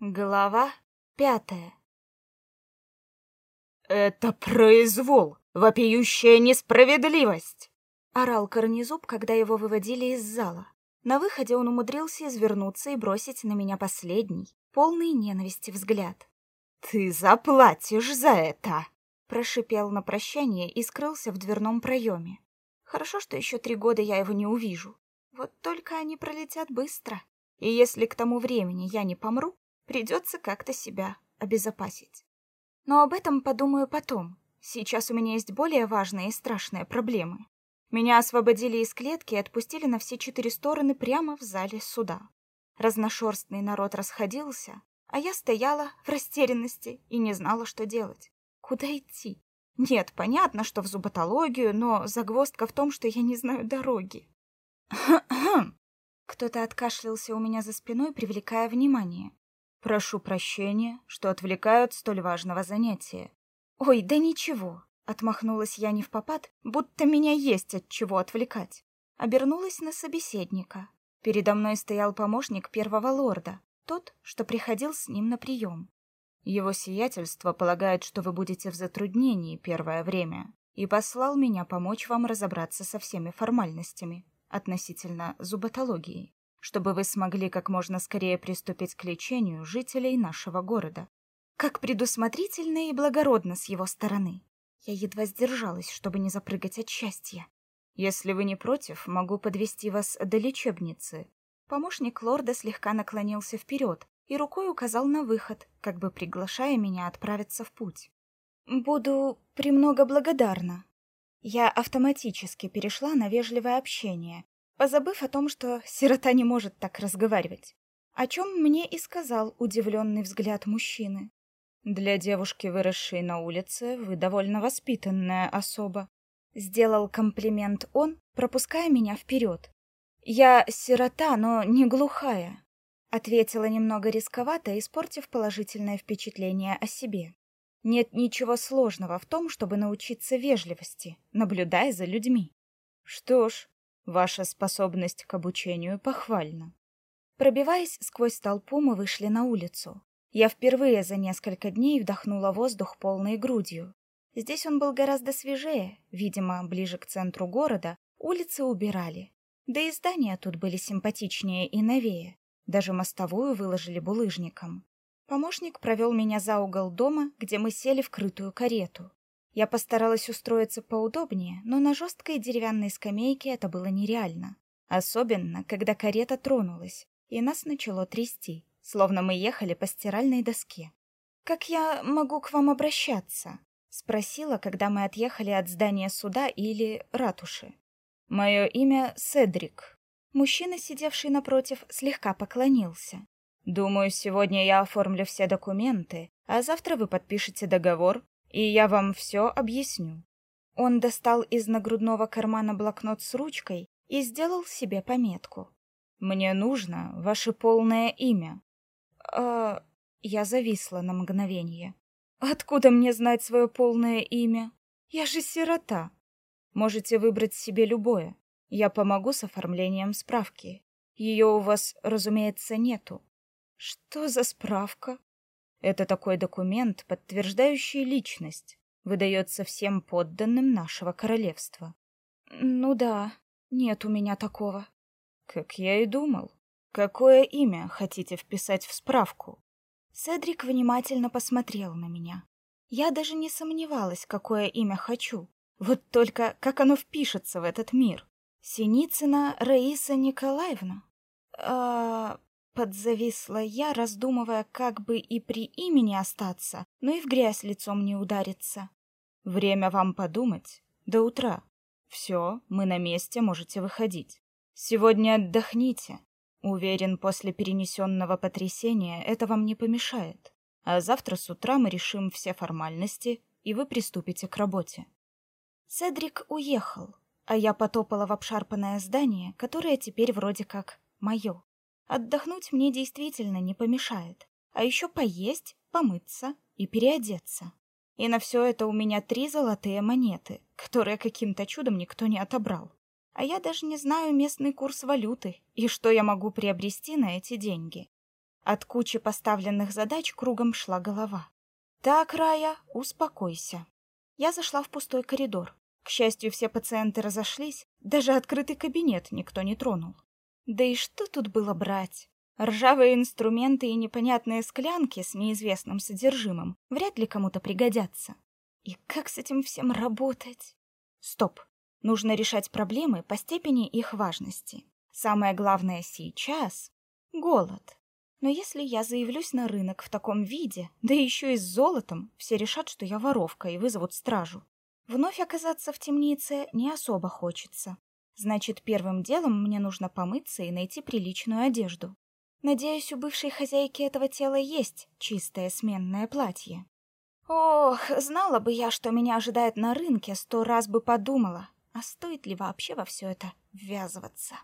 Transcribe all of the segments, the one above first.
Глава пятая. «Это произвол! Вопиющая несправедливость!» Орал Корнезуб, когда его выводили из зала. На выходе он умудрился извернуться и бросить на меня последний, полный ненависти взгляд. «Ты заплатишь за это!» Прошипел на прощание и скрылся в дверном проеме. Хорошо, что еще три года я его не увижу. Вот только они пролетят быстро. И если к тому времени я не помру, Придется как-то себя обезопасить. Но об этом подумаю потом. Сейчас у меня есть более важные и страшные проблемы. Меня освободили из клетки и отпустили на все четыре стороны прямо в зале суда. Разношерстный народ расходился, а я стояла в растерянности и не знала, что делать. Куда идти? Нет, понятно, что в зуботологию, но загвоздка в том, что я не знаю дороги. Кто-то откашлялся у меня за спиной, привлекая внимание. Прошу прощения, что отвлекают столь важного занятия. Ой, да ничего, отмахнулась я не в попад, будто меня есть от чего отвлекать. Обернулась на собеседника. Передо мной стоял помощник первого лорда, тот, что приходил с ним на прием. Его сиятельство полагает, что вы будете в затруднении первое время, и послал меня помочь вам разобраться со всеми формальностями относительно зуботологии чтобы вы смогли как можно скорее приступить к лечению жителей нашего города. Как предусмотрительно и благородно с его стороны. Я едва сдержалась, чтобы не запрыгать от счастья. Если вы не против, могу подвести вас до лечебницы. Помощник лорда слегка наклонился вперед и рукой указал на выход, как бы приглашая меня отправиться в путь. Буду премного благодарна. Я автоматически перешла на вежливое общение, позабыв о том, что сирота не может так разговаривать. О чем мне и сказал удивленный взгляд мужчины. Для девушки, выросшей на улице, вы довольно воспитанная особа. Сделал комплимент он, пропуская меня вперед. Я сирота, но не глухая, ответила немного рисковато, испортив положительное впечатление о себе. Нет ничего сложного в том, чтобы научиться вежливости, наблюдая за людьми. Что ж, Ваша способность к обучению похвальна. Пробиваясь сквозь толпу, мы вышли на улицу. Я впервые за несколько дней вдохнула воздух полной грудью. Здесь он был гораздо свежее, видимо, ближе к центру города, улицы убирали. Да и здания тут были симпатичнее и новее. Даже мостовую выложили булыжником. Помощник провел меня за угол дома, где мы сели в крытую карету. Я постаралась устроиться поудобнее, но на жесткой деревянной скамейке это было нереально. Особенно, когда карета тронулась, и нас начало трясти, словно мы ехали по стиральной доске. «Как я могу к вам обращаться?» — спросила, когда мы отъехали от здания суда или ратуши. «Мое имя Седрик». Мужчина, сидевший напротив, слегка поклонился. «Думаю, сегодня я оформлю все документы, а завтра вы подпишете договор, и я вам все объясню. Он достал из нагрудного кармана блокнот с ручкой и сделал себе пометку. Мне нужно ваше полное имя. А я зависла на мгновение. Откуда мне знать свое полное имя? Я же сирота. Можете выбрать себе любое. Я помогу с оформлением справки. Ее у вас, разумеется, нету. Что за справка? Это такой документ, подтверждающий личность, выдается всем подданным нашего королевства. Ну да, нет у меня такого. Как я и думал. Какое имя хотите вписать в справку? Седрик внимательно посмотрел на меня. Я даже не сомневалась, какое имя хочу. Вот только как оно впишется в этот мир? Синицына Раиса Николаевна? А, Подзависла я, раздумывая, как бы и при имени остаться, но и в грязь лицом не удариться. Время вам подумать. До утра. Все, мы на месте, можете выходить. Сегодня отдохните. Уверен, после перенесенного потрясения это вам не помешает. А завтра с утра мы решим все формальности, и вы приступите к работе. Седрик уехал, а я потопала в обшарпанное здание, которое теперь вроде как мое. Отдохнуть мне действительно не помешает. А еще поесть, помыться и переодеться. И на все это у меня три золотые монеты, которые каким-то чудом никто не отобрал. А я даже не знаю местный курс валюты и что я могу приобрести на эти деньги. От кучи поставленных задач кругом шла голова. Так, Рая, успокойся. Я зашла в пустой коридор. К счастью, все пациенты разошлись, даже открытый кабинет никто не тронул. Да и что тут было брать? Ржавые инструменты и непонятные склянки с неизвестным содержимым вряд ли кому-то пригодятся. И как с этим всем работать? Стоп. Нужно решать проблемы по степени их важности. Самое главное сейчас — голод. Но если я заявлюсь на рынок в таком виде, да еще и с золотом, все решат, что я воровка и вызовут стражу. Вновь оказаться в темнице не особо хочется. Значит, первым делом мне нужно помыться и найти приличную одежду. Надеюсь, у бывшей хозяйки этого тела есть чистое сменное платье. Ох, знала бы я, что меня ожидает на рынке, сто раз бы подумала, а стоит ли вообще во все это ввязываться.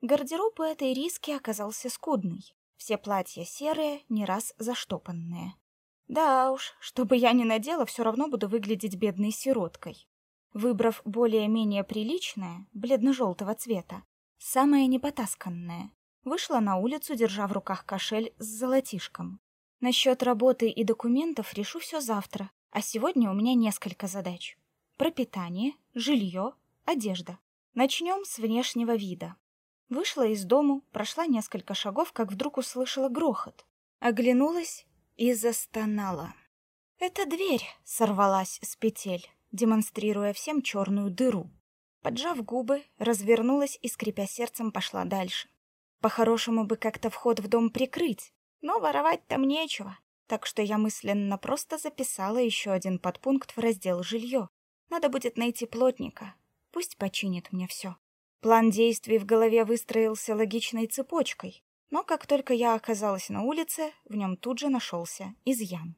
Гардероб у этой риски оказался скудный. Все платья серые, не раз заштопанные. Да уж, что бы я ни надела, все равно буду выглядеть бедной сироткой. Выбрав более-менее приличное, бледно-желтого цвета, самое непотасканное, вышла на улицу, держа в руках кошель с золотишком. Насчет работы и документов решу все завтра, а сегодня у меня несколько задач. Пропитание, жилье, одежда. Начнем с внешнего вида. Вышла из дому, прошла несколько шагов, как вдруг услышала грохот. Оглянулась и застонала. Эта дверь сорвалась с петель, демонстрируя всем черную дыру. Поджав губы, развернулась и, скрипя сердцем, пошла дальше. По-хорошему бы как-то вход в дом прикрыть, но воровать там нечего, так что я мысленно просто записала еще один подпункт в раздел «Жилье». Надо будет найти плотника, пусть починит мне все. План действий в голове выстроился логичной цепочкой, но как только я оказалась на улице, в нем тут же нашелся изъян.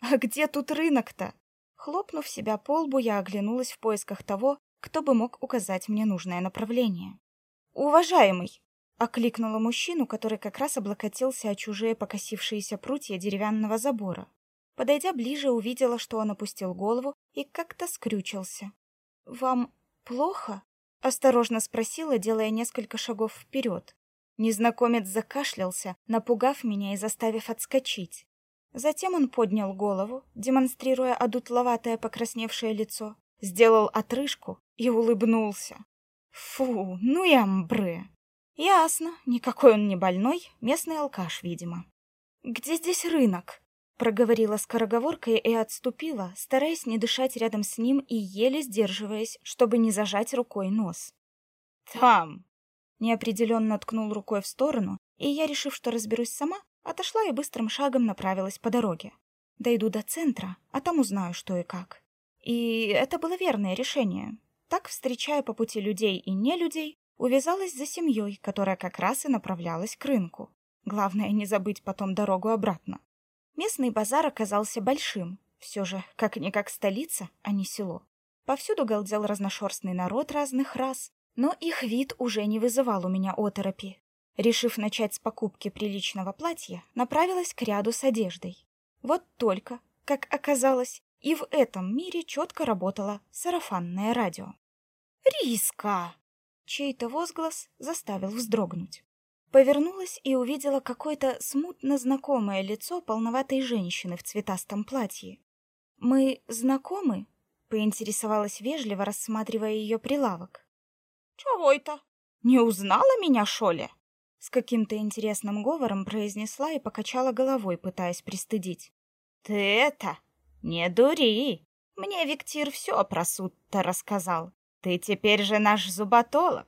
А где тут рынок-то? Хлопнув себя по лбу, я оглянулась в поисках того, кто бы мог указать мне нужное направление. «Уважаемый!» — окликнула мужчину, который как раз облокотился о чужие покосившиеся прутья деревянного забора. Подойдя ближе, увидела, что он опустил голову и как-то скрючился. «Вам плохо?» Осторожно спросила, делая несколько шагов вперед. Незнакомец закашлялся, напугав меня и заставив отскочить. Затем он поднял голову, демонстрируя одутловатое покрасневшее лицо, сделал отрыжку и улыбнулся. Фу, ну и амбре. Ясно, никакой он не больной, местный алкаш, видимо. Где здесь рынок? проговорила скороговоркой и отступила, стараясь не дышать рядом с ним и еле сдерживаясь, чтобы не зажать рукой нос. Там. Неопределенно ткнул рукой в сторону, и я, решив, что разберусь сама, отошла и быстрым шагом направилась по дороге. Дойду до центра, а там узнаю, что и как. И это было верное решение. Так, встречая по пути людей и не людей, увязалась за семьей, которая как раз и направлялась к рынку. Главное не забыть потом дорогу обратно. Местный базар оказался большим, все же, как-никак столица, а не село. Повсюду галдел разношерстный народ разных рас, но их вид уже не вызывал у меня оторопи. Решив начать с покупки приличного платья, направилась к ряду с одеждой. Вот только, как оказалось, и в этом мире четко работало сарафанное радио. «Риска!» Чей-то возглас заставил вздрогнуть. Повернулась и увидела какое-то смутно знакомое лицо полноватой женщины в цветастом платье. «Мы знакомы?» — поинтересовалась вежливо, рассматривая ее прилавок. «Чего это? Не узнала меня, шоли?» С каким-то интересным говором произнесла и покачала головой, пытаясь пристыдить. «Ты это, не дури! Мне Виктир все про суд-то рассказал. Ты теперь же наш зуботолог.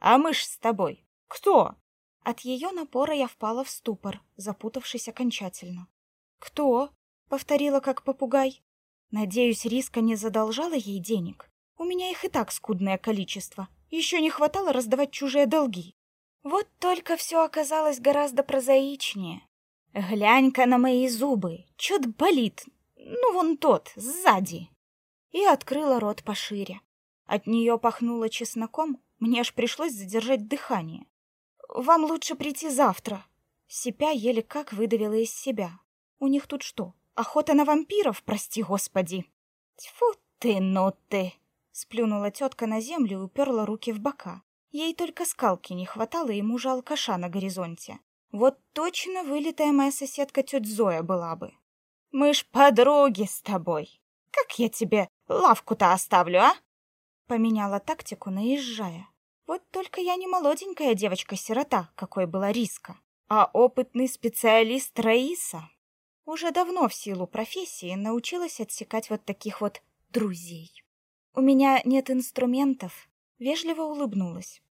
А мы ж с тобой кто?» От ее напора я впала в ступор, запутавшись окончательно. «Кто?» — повторила как попугай. «Надеюсь, Риска не задолжала ей денег. У меня их и так скудное количество. Еще не хватало раздавать чужие долги. Вот только все оказалось гораздо прозаичнее. Глянь-ка на мои зубы, чё-то болит. Ну, вон тот, сзади». И открыла рот пошире. От нее пахнуло чесноком, мне аж пришлось задержать дыхание. Вам лучше прийти завтра. Сипя еле как выдавила из себя. У них тут что, охота на вампиров, прости господи? Тьфу ты, ну ты! Сплюнула тетка на землю и уперла руки в бока. Ей только скалки не хватало и мужа-алкаша на горизонте. Вот точно вылитая моя соседка тетя Зоя была бы. Мы ж подруги с тобой. Как я тебе лавку-то оставлю, а? Поменяла тактику, наезжая. Вот только я не молоденькая девочка-сирота, какой была Риска, а опытный специалист Раиса. Уже давно в силу профессии научилась отсекать вот таких вот друзей. У меня нет инструментов, вежливо улыбнулась.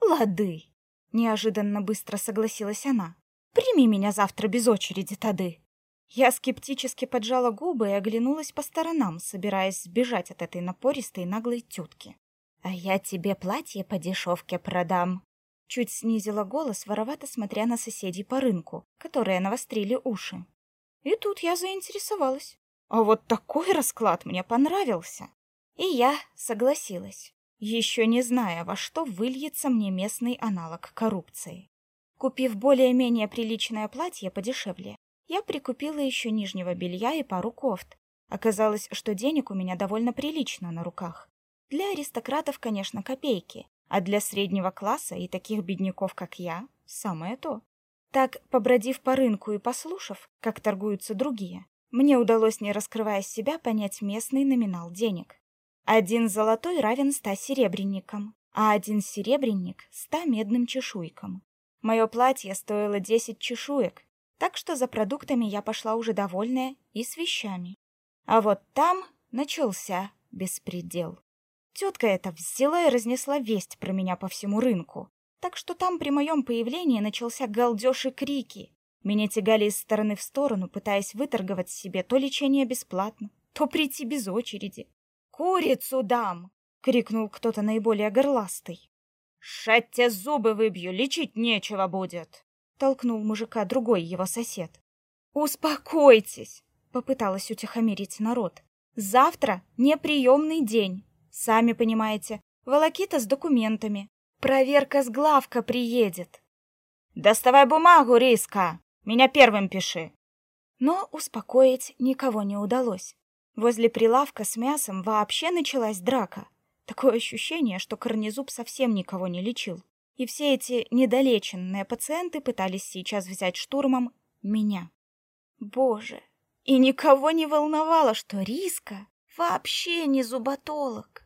Лады, неожиданно быстро согласилась она. Прими меня завтра без очереди, тады. Я скептически поджала губы и оглянулась по сторонам, собираясь сбежать от этой напористой наглой тетки. «А я тебе платье по дешевке продам!» Чуть снизила голос, воровато смотря на соседей по рынку, которые навострили уши. И тут я заинтересовалась. А вот такой расклад мне понравился. И я согласилась, еще не зная, во что выльется мне местный аналог коррупции. Купив более-менее приличное платье подешевле, я прикупила еще нижнего белья и пару кофт. Оказалось, что денег у меня довольно прилично на руках. Для аристократов, конечно, копейки, а для среднего класса и таких бедняков, как я, самое то. Так, побродив по рынку и послушав, как торгуются другие, мне удалось, не раскрывая себя, понять местный номинал денег. Один золотой равен ста серебряникам, а один серебряник — ста медным чешуйкам. Мое платье стоило десять чешуек, так что за продуктами я пошла уже довольная и с вещами. А вот там начался беспредел. Тетка эта взяла и разнесла весть про меня по всему рынку. Так что там при моем появлении начался галдеж и крики. Меня тягали из стороны в сторону, пытаясь выторговать себе то лечение бесплатно, то прийти без очереди. «Курицу дам!» — крикнул кто-то наиболее горластый. «Шать те зубы выбью, лечить нечего будет!» толкнул мужика другой его сосед. Успокойтесь, попыталась утихомирить народ. Завтра неприемный день. Сами понимаете, волокита с документами. Проверка с главка приедет. Доставай бумагу, Риска. Меня первым пиши. Но успокоить никого не удалось. Возле прилавка с мясом вообще началась драка. Такое ощущение, что Корнезуб совсем никого не лечил. И все эти недолеченные пациенты пытались сейчас взять штурмом меня. Боже, и никого не волновало, что Риска вообще не зуботолог.